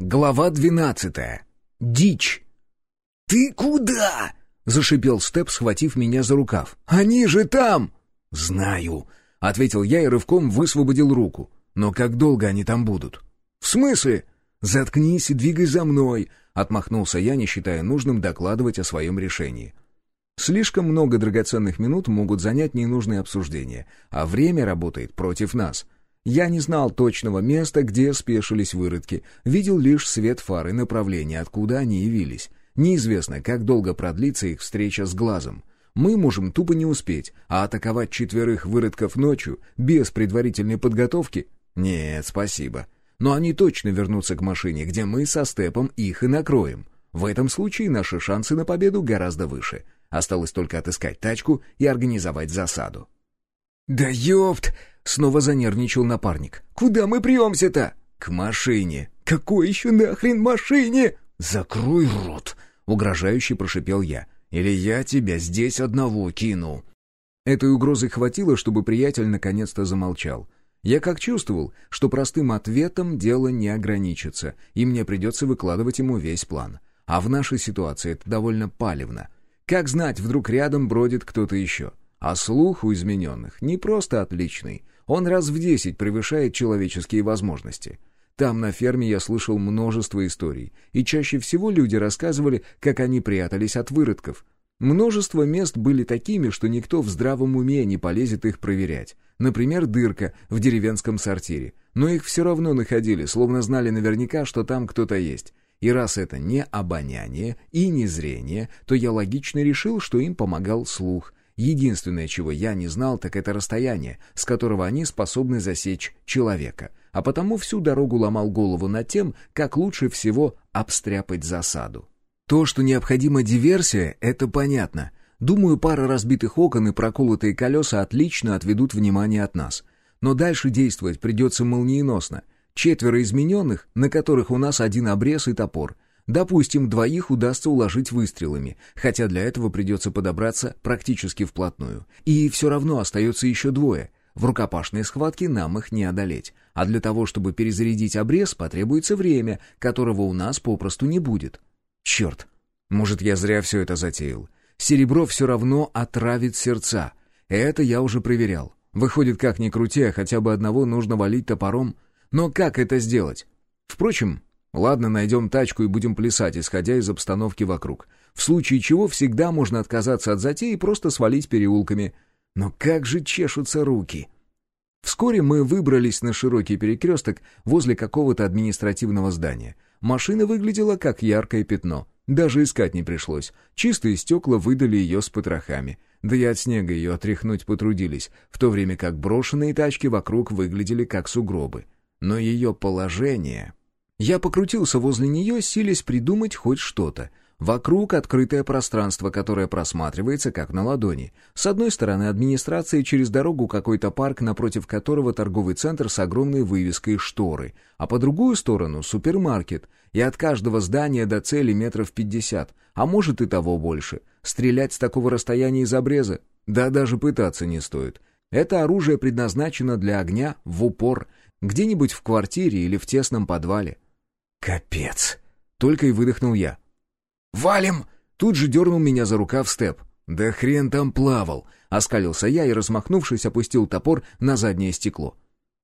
Глава двенадцатая. Дичь. «Ты куда?» — зашипел Степ, схватив меня за рукав. «Они же там!» «Знаю», — ответил я и рывком высвободил руку. «Но как долго они там будут?» «В смысле?» «Заткнись и двигай за мной», — отмахнулся я, не считая нужным докладывать о своем решении. Слишком много драгоценных минут могут занять ненужные обсуждения, а время работает против нас — я не знал точного места, где спешились выродки, видел лишь свет фары направления, откуда они явились. Неизвестно, как долго продлится их встреча с глазом. Мы можем тупо не успеть, а атаковать четверых выродков ночью, без предварительной подготовки? Нет, спасибо. Но они точно вернутся к машине, где мы со Степом их и накроем. В этом случае наши шансы на победу гораздо выше. Осталось только отыскать тачку и организовать засаду. «Да ёпт!» Снова занервничал напарник. «Куда мы премся-то?» «К машине». «Какой еще нахрен машине?» «Закрой рот!» — угрожающе прошипел я. «Или я тебя здесь одного кину». Этой угрозы хватило, чтобы приятель наконец-то замолчал. Я как чувствовал, что простым ответом дело не ограничится, и мне придется выкладывать ему весь план. А в нашей ситуации это довольно палевно. Как знать, вдруг рядом бродит кто-то еще. А слух у измененных не просто отличный, он раз в десять превышает человеческие возможности. Там, на ферме, я слышал множество историй, и чаще всего люди рассказывали, как они прятались от выродков. Множество мест были такими, что никто в здравом уме не полезет их проверять. Например, дырка в деревенском сортире. Но их все равно находили, словно знали наверняка, что там кто-то есть. И раз это не обоняние и не зрение, то я логично решил, что им помогал слух, Единственное, чего я не знал, так это расстояние, с которого они способны засечь человека. А потому всю дорогу ломал голову над тем, как лучше всего обстряпать засаду. То, что необходима диверсия, это понятно. Думаю, пара разбитых окон и проколотые колеса отлично отведут внимание от нас. Но дальше действовать придется молниеносно. Четверо измененных, на которых у нас один обрез и топор — Допустим, двоих удастся уложить выстрелами, хотя для этого придется подобраться практически вплотную. И все равно остается еще двое. В рукопашной схватке нам их не одолеть. А для того, чтобы перезарядить обрез, потребуется время, которого у нас попросту не будет. Черт, может, я зря все это затеял. Серебро все равно отравит сердца. Это я уже проверял. Выходит, как ни крути, а хотя бы одного нужно валить топором. Но как это сделать? Впрочем, Ладно, найдем тачку и будем плясать, исходя из обстановки вокруг. В случае чего всегда можно отказаться от затеи и просто свалить переулками. Но как же чешутся руки! Вскоре мы выбрались на широкий перекресток возле какого-то административного здания. Машина выглядела как яркое пятно. Даже искать не пришлось. Чистые стекла выдали ее с потрохами. Да и от снега ее отряхнуть потрудились, в то время как брошенные тачки вокруг выглядели как сугробы. Но ее положение... Я покрутился возле нее, силясь придумать хоть что-то. Вокруг открытое пространство, которое просматривается как на ладони. С одной стороны администрация, через дорогу какой-то парк, напротив которого торговый центр с огромной вывеской «Шторы», а по другую сторону супермаркет, и от каждого здания до цели метров пятьдесят, а может и того больше. Стрелять с такого расстояния из обреза? Да даже пытаться не стоит. Это оружие предназначено для огня в упор, где-нибудь в квартире или в тесном подвале. «Капец!» — только и выдохнул я. «Валим!» — тут же дернул меня за рукав Степ. «Да хрен там плавал!» — оскалился я и, размахнувшись, опустил топор на заднее стекло.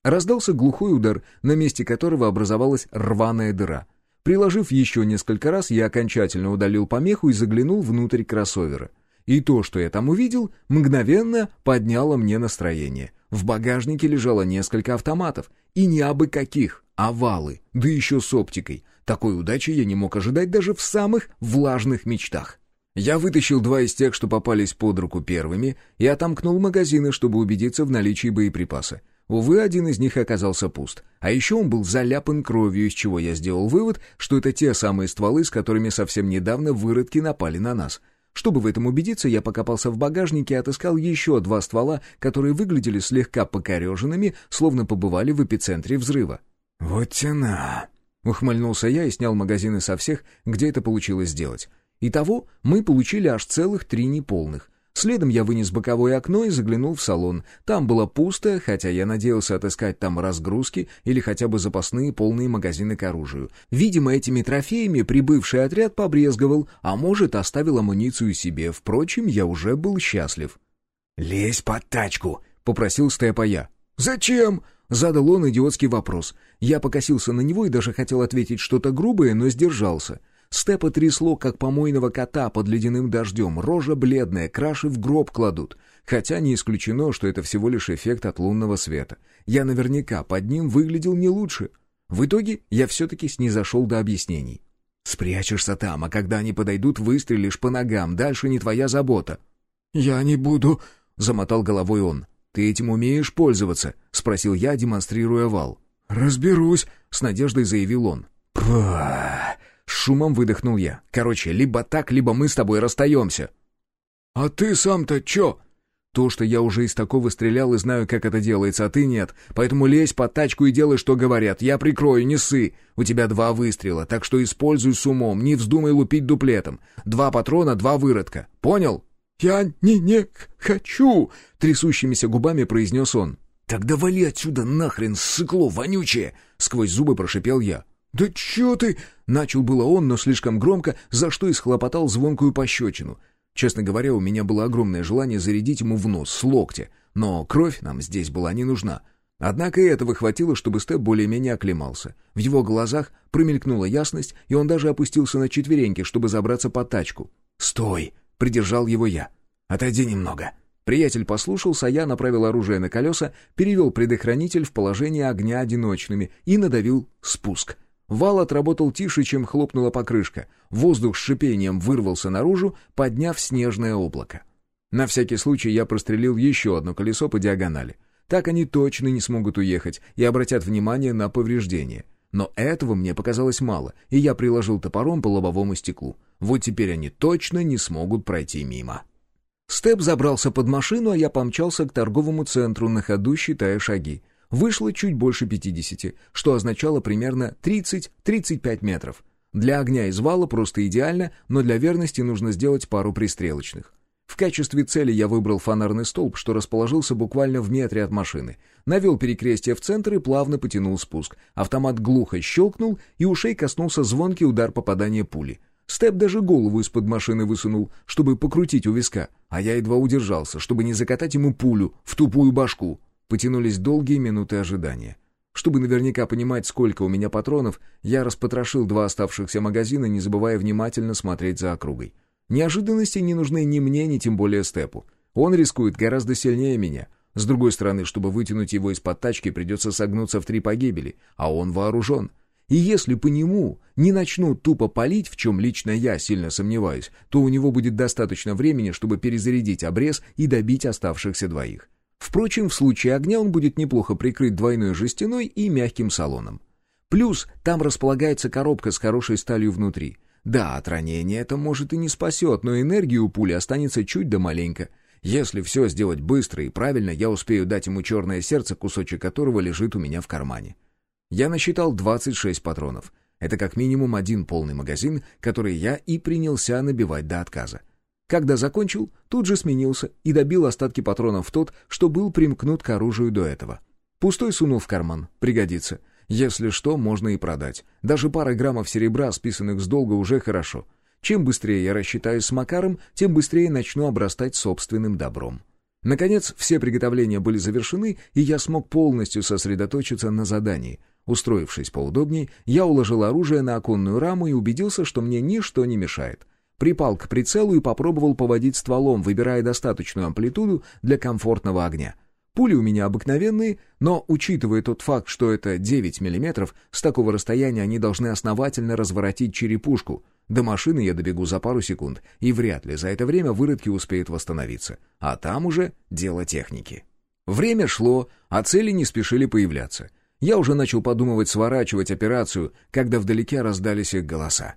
Раздался глухой удар, на месте которого образовалась рваная дыра. Приложив еще несколько раз, я окончательно удалил помеху и заглянул внутрь кроссовера. И то, что я там увидел, мгновенно подняло мне настроение. В багажнике лежало несколько автоматов, и не абы каких. Овалы, да еще с оптикой. Такой удачи я не мог ожидать даже в самых влажных мечтах. Я вытащил два из тех, что попались под руку первыми, и отомкнул магазины, чтобы убедиться в наличии боеприпаса. Увы, один из них оказался пуст. А еще он был заляпан кровью, из чего я сделал вывод, что это те самые стволы, с которыми совсем недавно выродки напали на нас. Чтобы в этом убедиться, я покопался в багажнике и отыскал еще два ствола, которые выглядели слегка покореженными, словно побывали в эпицентре взрыва. «Вот тяна!» — ухмыльнулся я и снял магазины со всех, где это получилось сделать. Итого мы получили аж целых три неполных. Следом я вынес боковое окно и заглянул в салон. Там было пусто, хотя я надеялся отыскать там разгрузки или хотя бы запасные полные магазины к оружию. Видимо, этими трофеями прибывший отряд побрезговал, а может, оставил амуницию себе. Впрочем, я уже был счастлив. «Лезь под тачку!» — попросил Степа я. «Зачем?» — задал он идиотский вопрос. Я покосился на него и даже хотел ответить что-то грубое, но сдержался. Степа трясло, как помойного кота под ледяным дождем, рожа бледная, краши в гроб кладут. Хотя не исключено, что это всего лишь эффект от лунного света. Я наверняка под ним выглядел не лучше. В итоге я все-таки снизошел до объяснений. «Спрячешься там, а когда они подойдут, выстрелишь по ногам, дальше не твоя забота». «Я не буду», — замотал головой он. «Ты этим умеешь пользоваться?» — спросил я, демонстрируя вал. «Разберусь», — с надеждой заявил он. «Пф!» Шумом выдохнул я. «Короче, либо так, либо мы с тобой расстаемся». «А ты сам-то чё?» «То, что я уже из такого стрелял и знаю, как это делается, а ты нет. Поэтому лезь под тачку и делай, что говорят. Я прикрою, не ссы. У тебя два выстрела, так что используй с умом, не вздумай лупить дуплетом. Два патрона, два выродка. Понял?» «Я не, не хочу!» — трясущимися губами произнес он. «Тогда вали отсюда нахрен, сыкло вонючее!» — сквозь зубы прошипел я. «Да чё ты?» — начал было он, но слишком громко, за что и схлопотал звонкую пощечину. Честно говоря, у меня было огромное желание зарядить ему в нос с локтя, но кровь нам здесь была не нужна. Однако и этого хватило, чтобы Степ более-менее оклемался. В его глазах промелькнула ясность, и он даже опустился на четвереньки, чтобы забраться под тачку. «Стой!» — придержал его я. «Отойди немного». Приятель послушался, а я направил оружие на колеса, перевел предохранитель в положение огня одиночными и надавил спуск — Вал отработал тише, чем хлопнула покрышка. Воздух с шипением вырвался наружу, подняв снежное облако. На всякий случай я прострелил еще одно колесо по диагонали. Так они точно не смогут уехать и обратят внимание на повреждения. Но этого мне показалось мало, и я приложил топором по лобовому стеклу. Вот теперь они точно не смогут пройти мимо. Степ забрался под машину, а я помчался к торговому центру, на ходу считая шаги вышло чуть больше 50, что означало примерно 30-35 метров. Для огня из вала просто идеально, но для верности нужно сделать пару пристрелочных. В качестве цели я выбрал фонарный столб, что расположился буквально в метре от машины. Навел перекрестие в центр и плавно потянул спуск. Автомат глухо щелкнул, и ушей коснулся звонкий удар попадания пули. Степ даже голову из-под машины высунул, чтобы покрутить у виска, а я едва удержался, чтобы не закатать ему пулю в тупую башку. Потянулись долгие минуты ожидания. Чтобы наверняка понимать, сколько у меня патронов, я распотрошил два оставшихся магазина, не забывая внимательно смотреть за округой. Неожиданности не нужны ни мне, ни тем более Степу. Он рискует гораздо сильнее меня. С другой стороны, чтобы вытянуть его из-под тачки, придется согнуться в три погибели, а он вооружен. И если по нему не начнут тупо палить, в чем лично я сильно сомневаюсь, то у него будет достаточно времени, чтобы перезарядить обрез и добить оставшихся двоих. Впрочем, в случае огня он будет неплохо прикрыть двойной жестяной и мягким салоном. Плюс там располагается коробка с хорошей сталью внутри. Да, от ранения это может и не спасет, но энергии у пули останется чуть да маленько. Если все сделать быстро и правильно, я успею дать ему черное сердце, кусочек которого лежит у меня в кармане. Я насчитал 26 патронов. Это как минимум один полный магазин, который я и принялся набивать до отказа. Когда закончил, тут же сменился и добил остатки патронов в тот, что был примкнут к оружию до этого. Пустой сунул в карман, пригодится. Если что, можно и продать. Даже пара граммов серебра, списанных с долга, уже хорошо. Чем быстрее я рассчитаюсь с Макаром, тем быстрее начну обрастать собственным добром. Наконец, все приготовления были завершены, и я смог полностью сосредоточиться на задании. Устроившись поудобнее, я уложил оружие на оконную раму и убедился, что мне ничто не мешает припал к прицелу и попробовал поводить стволом, выбирая достаточную амплитуду для комфортного огня. Пули у меня обыкновенные, но, учитывая тот факт, что это 9 мм, с такого расстояния они должны основательно разворотить черепушку. До машины я добегу за пару секунд, и вряд ли за это время выродки успеют восстановиться. А там уже дело техники. Время шло, а цели не спешили появляться. Я уже начал подумывать сворачивать операцию, когда вдалеке раздались их голоса.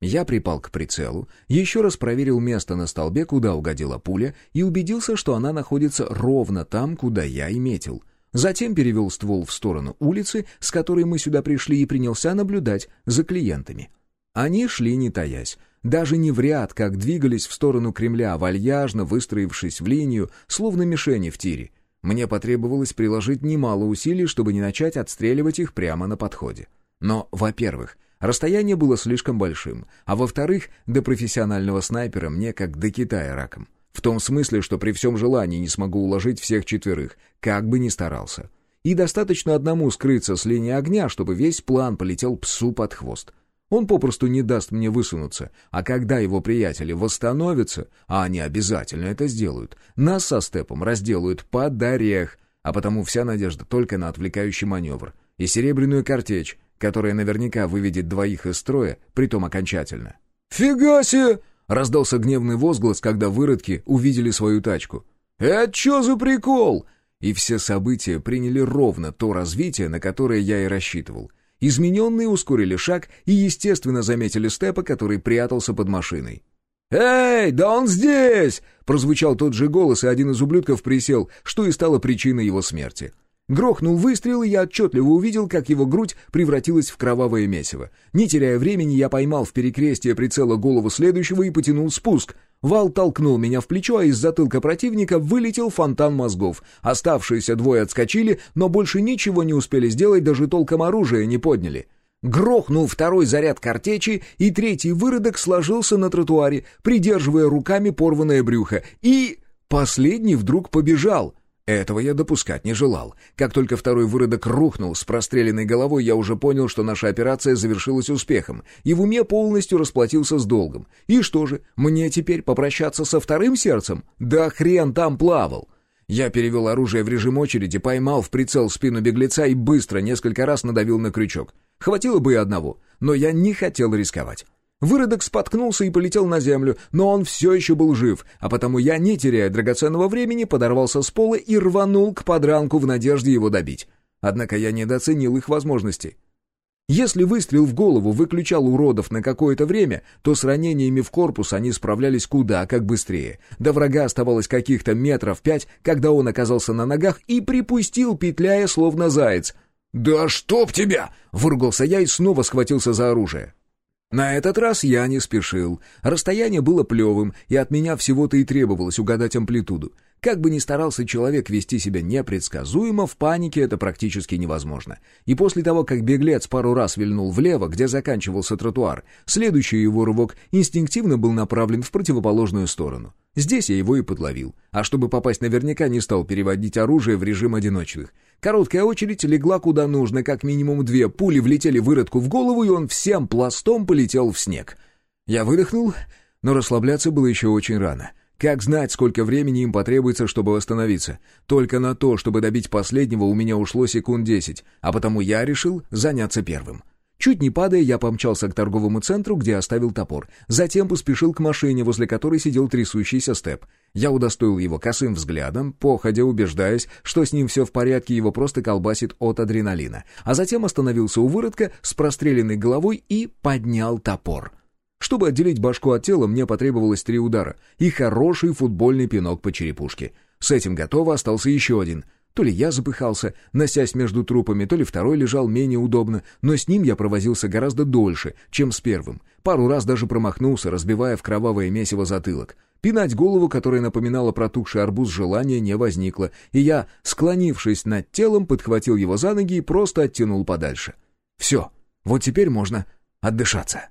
Я припал к прицелу, еще раз проверил место на столбе, куда угодила пуля, и убедился, что она находится ровно там, куда я и метил. Затем перевел ствол в сторону улицы, с которой мы сюда пришли, и принялся наблюдать за клиентами. Они шли не таясь. даже не в ряд, как двигались в сторону Кремля, вальяжно выстроившись в линию, словно мишени в тире. Мне потребовалось приложить немало усилий, чтобы не начать отстреливать их прямо на подходе. Но, во-первых, расстояние было слишком большим, а во-вторых, до профессионального снайпера мне как до Китая раком. В том смысле, что при всем желании не смогу уложить всех четверых, как бы ни старался. И достаточно одному скрыться с линии огня, чтобы весь план полетел псу под хвост. Он попросту не даст мне высунуться, а когда его приятели восстановятся, а они обязательно это сделают, нас со Степом разделают под орех, а потому вся надежда только на отвлекающий маневр и серебряную картечь, которая наверняка выведет двоих из строя, притом окончательно. «Фига себе!» — раздался гневный возглас, когда выродки увидели свою тачку. «Это что за прикол?» И все события приняли ровно то развитие, на которое я и рассчитывал — Измененные ускорили шаг и, естественно, заметили Степа, который прятался под машиной. «Эй, да он здесь!» — прозвучал тот же голос, и один из ублюдков присел, что и стало причиной его смерти. Грохнул выстрел, и я отчетливо увидел, как его грудь превратилась в кровавое месиво. Не теряя времени, я поймал в перекрестие прицела голову следующего и потянул спуск — Вал толкнул меня в плечо, а из затылка противника вылетел фонтан мозгов. Оставшиеся двое отскочили, но больше ничего не успели сделать, даже толком оружия не подняли. Грохнул второй заряд картечи, и третий выродок сложился на тротуаре, придерживая руками порванное брюхо, и... Последний вдруг побежал. Этого я допускать не желал. Как только второй выродок рухнул с простреленной головой, я уже понял, что наша операция завершилась успехом, и в уме полностью расплатился с долгом. И что же, мне теперь попрощаться со вторым сердцем? Да хрен там плавал! Я перевел оружие в режим очереди, поймал в прицел спину беглеца и быстро несколько раз надавил на крючок. Хватило бы и одного, но я не хотел рисковать. Выродок споткнулся и полетел на землю, но он все еще был жив, а потому я, не теряя драгоценного времени, подорвался с пола и рванул к подранку в надежде его добить. Однако я недооценил их возможностей. Если выстрел в голову выключал уродов на какое-то время, то с ранениями в корпус они справлялись куда как быстрее. До врага оставалось каких-то метров пять, когда он оказался на ногах и припустил, петляя, словно заяц. «Да чтоб тебя!» — выругался я и снова схватился за оружие. На этот раз я не спешил. Расстояние было плевым, и от меня всего-то и требовалось угадать амплитуду. Как бы ни старался человек вести себя непредсказуемо, в панике это практически невозможно. И после того, как беглец пару раз вильнул влево, где заканчивался тротуар, следующий его рывок инстинктивно был направлен в противоположную сторону. Здесь я его и подловил. А чтобы попасть наверняка, не стал переводить оружие в режим одиночных. Короткая очередь легла куда нужно, как минимум две пули влетели выродку в голову, и он всем пластом полетел в снег. Я выдохнул, но расслабляться было еще очень рано. Как знать, сколько времени им потребуется, чтобы восстановиться? Только на то, чтобы добить последнего, у меня ушло секунд десять, а потому я решил заняться первым. Чуть не падая, я помчался к торговому центру, где оставил топор. Затем поспешил к машине, возле которой сидел трясущийся степ. Я удостоил его косым взглядом, походя убеждаясь, что с ним все в порядке, его просто колбасит от адреналина. А затем остановился у выродка с простреленной головой и поднял топор. Чтобы отделить башку от тела, мне потребовалось три удара и хороший футбольный пинок по черепушке. С этим готово, остался еще один. То ли я запыхался, носясь между трупами, то ли второй лежал менее удобно, но с ним я провозился гораздо дольше, чем с первым. Пару раз даже промахнулся, разбивая в кровавое месиво затылок. Пинать голову, которая напоминала протухший арбуз, желания не возникло, и я, склонившись над телом, подхватил его за ноги и просто оттянул подальше. Все, вот теперь можно отдышаться.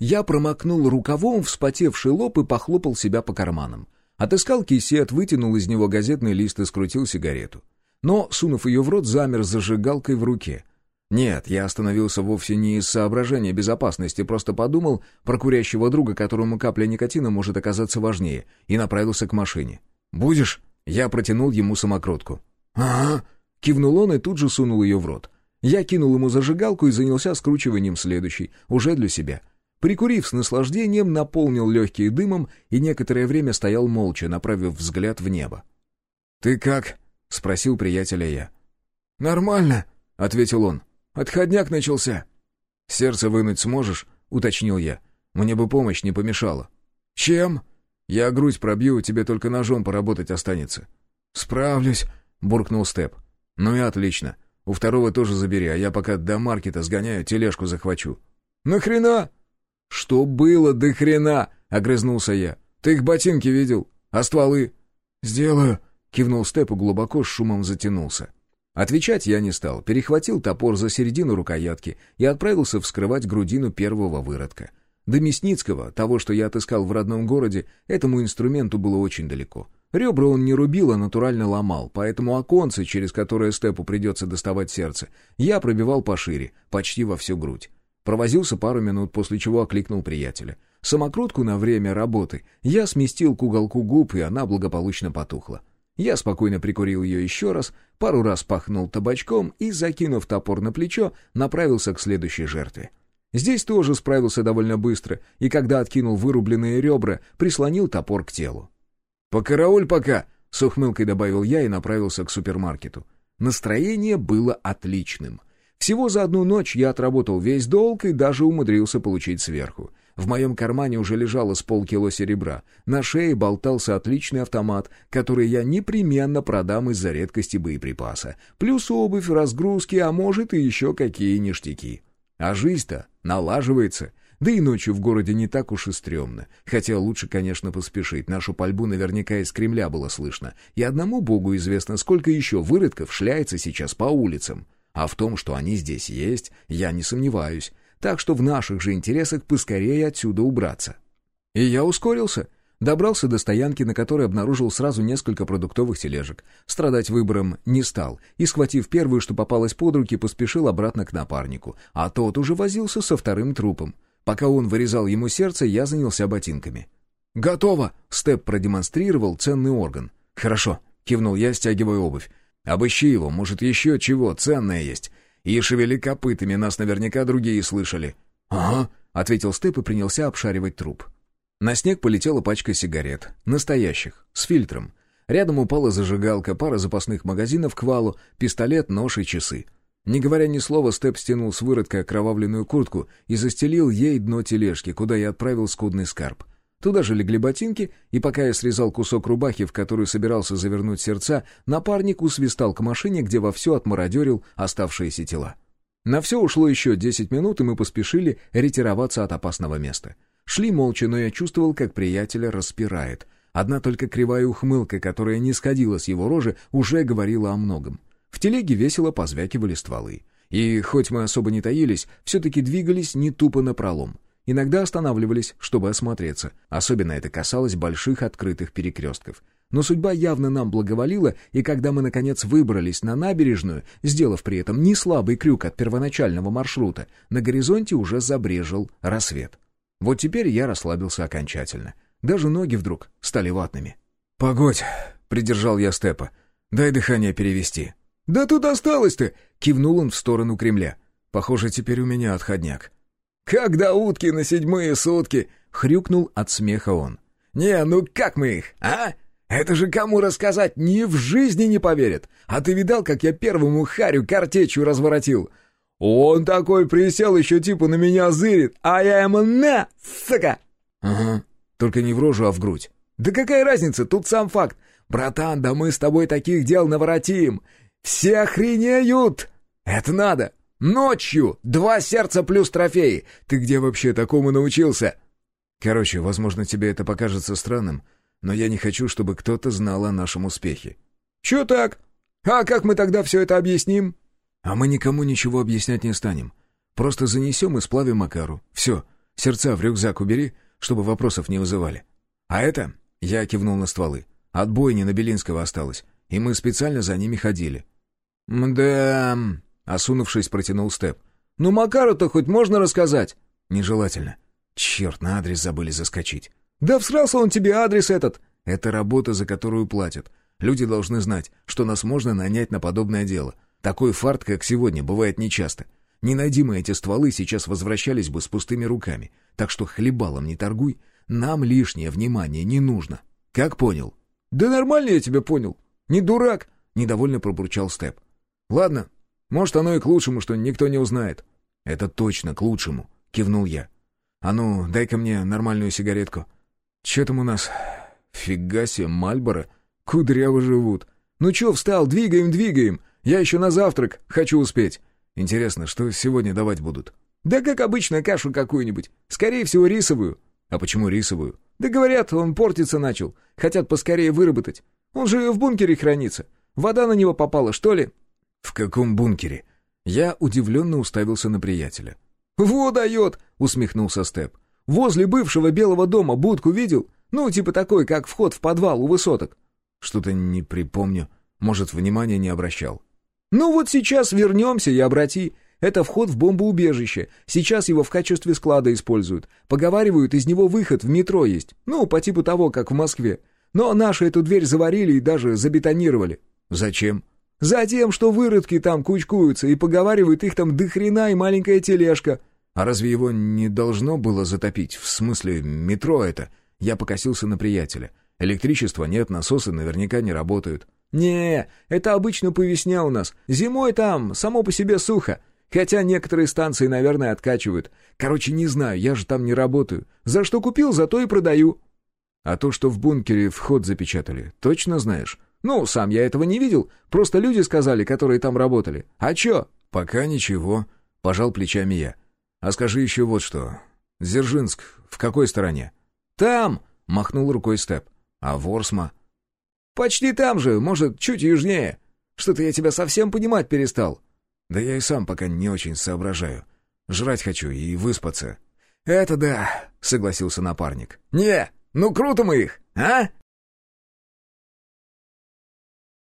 Я промокнул рукавом вспотевший лоб и похлопал себя по карманам. Отыскал кисет, вытянул из него газетный лист и скрутил сигарету. Но, сунув ее в рот, замер с зажигалкой в руке. Нет, я остановился вовсе не из соображения безопасности, просто подумал про курящего друга, которому капля никотина может оказаться важнее, и направился к машине. «Будешь?» Я протянул ему самокрутку. «Ага», — кивнул он и тут же сунул ее в рот. Я кинул ему зажигалку и занялся скручиванием следующей, уже для себя. Прикурив с наслаждением, наполнил легкие дымом и некоторое время стоял молча, направив взгляд в небо. «Ты как?» — спросил приятеля я. «Нормально», — ответил он. «Отходняк начался». «Сердце вынуть сможешь?» — уточнил я. «Мне бы помощь не помешала». «Чем?» «Я грудь пробью, тебе только ножом поработать останется». «Справлюсь», — буркнул Степ. «Ну и отлично. У второго тоже забери, а я пока до маркета сгоняю, тележку захвачу». «Нахрена?» «Что было до хрена?» — огрызнулся я. «Ты их ботинки видел? А стволы?» «Сделаю», — кивнул Степ и глубоко с шумом затянулся. Отвечать я не стал, перехватил топор за середину рукоятки и отправился вскрывать грудину первого выродка. До Мясницкого, того, что я отыскал в родном городе, этому инструменту было очень далеко. Ребра он не рубил, а натурально ломал, поэтому оконце, через которое Степу придется доставать сердце, я пробивал пошире, почти во всю грудь. Провозился пару минут, после чего окликнул приятеля. Самокрутку на время работы я сместил к уголку губ, и она благополучно потухла. Я спокойно прикурил ее еще раз, пару раз пахнул табачком и, закинув топор на плечо, направился к следующей жертве. Здесь тоже справился довольно быстро, и когда откинул вырубленные ребра, прислонил топор к телу. «Покарауль пока!» — с ухмылкой добавил я и направился к супермаркету. Настроение было отличным. Всего за одну ночь я отработал весь долг и даже умудрился получить сверху. В моем кармане уже лежало с полкило серебра. На шее болтался отличный автомат, который я непременно продам из-за редкости боеприпаса. Плюс обувь, разгрузки, а может и еще какие ништяки. А жизнь-то налаживается. Да и ночью в городе не так уж и стрёмно. Хотя лучше, конечно, поспешить. Нашу пальбу наверняка из Кремля было слышно. И одному богу известно, сколько еще выродков шляется сейчас по улицам. А в том, что они здесь есть, я не сомневаюсь так что в наших же интересах поскорее отсюда убраться. И я ускорился. Добрался до стоянки, на которой обнаружил сразу несколько продуктовых тележек. Страдать выбором не стал, и, схватив первую, что попалось под руки, поспешил обратно к напарнику, а тот уже возился со вторым трупом. Пока он вырезал ему сердце, я занялся ботинками. «Готово!» — Степ продемонстрировал ценный орган. «Хорошо», — кивнул я, стягивая обувь. «Обыщи его, может, еще чего ценное есть. И шевели копытами, нас наверняка другие слышали». «Ага», — ответил Степ и принялся обшаривать труп. На снег полетела пачка сигарет. Настоящих, с фильтром. Рядом упала зажигалка, пара запасных магазинов к валу, пистолет, нож и часы. Не говоря ни слова, Степ стянул с выродка окровавленную куртку и застелил ей дно тележки, куда я отправил скудный скарб. Туда же легли ботинки, и пока я срезал кусок рубахи, в которую собирался завернуть сердца, напарник усвистал к машине, где вовсю отмародерил оставшиеся тела. На все ушло еще десять минут, и мы поспешили ретироваться от опасного места. Шли молча, но я чувствовал, как приятеля распирает. Одна только кривая ухмылка, которая не сходила с его рожи, уже говорила о многом. В телеге весело позвякивали стволы. И, хоть мы особо не таились, все-таки двигались не тупо напролом. Иногда останавливались, чтобы осмотреться. Особенно это касалось больших открытых перекрестков. Но судьба явно нам благоволила, и когда мы, наконец, выбрались на набережную, сделав при этом не слабый крюк от первоначального маршрута, на горизонте уже забрежил рассвет. Вот теперь я расслабился окончательно. Даже ноги вдруг стали ватными. «Погодь!» — придержал я Степа. «Дай дыхание перевести». «Да тут осталось ты!» — кивнул он в сторону Кремля. «Похоже, теперь у меня отходняк». «Когда утки на седьмые сутки!» — хрюкнул от смеха он. «Не, ну как мы их, а? Это же кому рассказать, ни в жизни не поверят. А ты видал, как я первому харю картечью разворотил? Он такой присел, еще типа на меня зырит, а я ему на, сука!» «Ага, только не в рожу, а в грудь». «Да какая разница, тут сам факт. Братан, да мы с тобой таких дел наворотим. Все охренеют. Это надо. Ночью! Два сердца плюс трофеи! Ты где вообще такому научился?» «Короче, возможно, тебе это покажется странным, но я не хочу, чтобы кто-то знал о нашем успехе». «Чё так? А как мы тогда все это объясним?» «А мы никому ничего объяснять не станем. Просто занесем и сплавим Макару. Все, сердца в рюкзак убери, чтобы вопросов не вызывали. А это...» — я кивнул на стволы. «От бойни на Белинского осталось, и мы специально за ними ходили». «Мда...» Осунувшись, протянул Степ. «Ну, Макару-то хоть можно рассказать?» «Нежелательно. Черт, на адрес забыли заскочить». «Да всрался он тебе адрес этот!» «Это работа, за которую платят. Люди должны знать, что нас можно нанять на подобное дело. Такой фарт, как сегодня, бывает нечасто. Не найди мы эти стволы, сейчас возвращались бы с пустыми руками. Так что хлебалом не торгуй. Нам лишнее внимание не нужно. Как понял?» «Да нормально я тебя понял. Не дурак!» — недовольно пробурчал Степ. «Ладно, может, оно и к лучшему, что никто не узнает». «Это точно к лучшему», — кивнул я. «А ну, дай-ка мне нормальную сигаретку». «Че там у нас? Фига себе, Мальборо. Кудряво живут. Ну чё встал, двигаем, двигаем. Я еще на завтрак хочу успеть. Интересно, что сегодня давать будут?» «Да как обычно, кашу какую-нибудь. Скорее всего, рисовую». «А почему рисовую?» «Да говорят, он портиться начал. Хотят поскорее выработать. Он же в бункере хранится. Вода на него попала, что ли?» «В каком бункере?» Я удивленно уставился на приятеля. «Во дает!» — усмехнулся Степ. «Возле бывшего белого дома будку видел? Ну, типа такой, как вход в подвал у высоток». «Что-то не припомню. Может, внимания не обращал». «Ну вот сейчас вернемся и обрати. Это вход в бомбоубежище. Сейчас его в качестве склада используют. Поговаривают, из него выход в метро есть. Ну, по типу того, как в Москве. Но наши эту дверь заварили и даже забетонировали». «Зачем?» «Затем, что выродки там кучкуются, и поговаривают, их там дохрена и маленькая тележка». «А разве его не должно было затопить? В смысле, метро это?» Я покосился на приятеля. «Электричества нет, насосы наверняка не работают». «Не, это обычно по весне у нас. Зимой там само по себе сухо. Хотя некоторые станции, наверное, откачивают. Короче, не знаю, я же там не работаю. За что купил, за то и продаю». «А то, что в бункере вход запечатали, точно знаешь?» «Ну, сам я этого не видел. Просто люди сказали, которые там работали. А чё?» «Пока ничего», — пожал плечами я. «А скажи еще вот что. Дзержинск в какой стороне?» «Там!» — махнул рукой Степ. «А Ворсма?» «Почти там же, может, чуть южнее. Что-то я тебя совсем понимать перестал». «Да я и сам пока не очень соображаю. Жрать хочу и выспаться». «Это да», — согласился напарник. «Не, ну круто мы их, а?»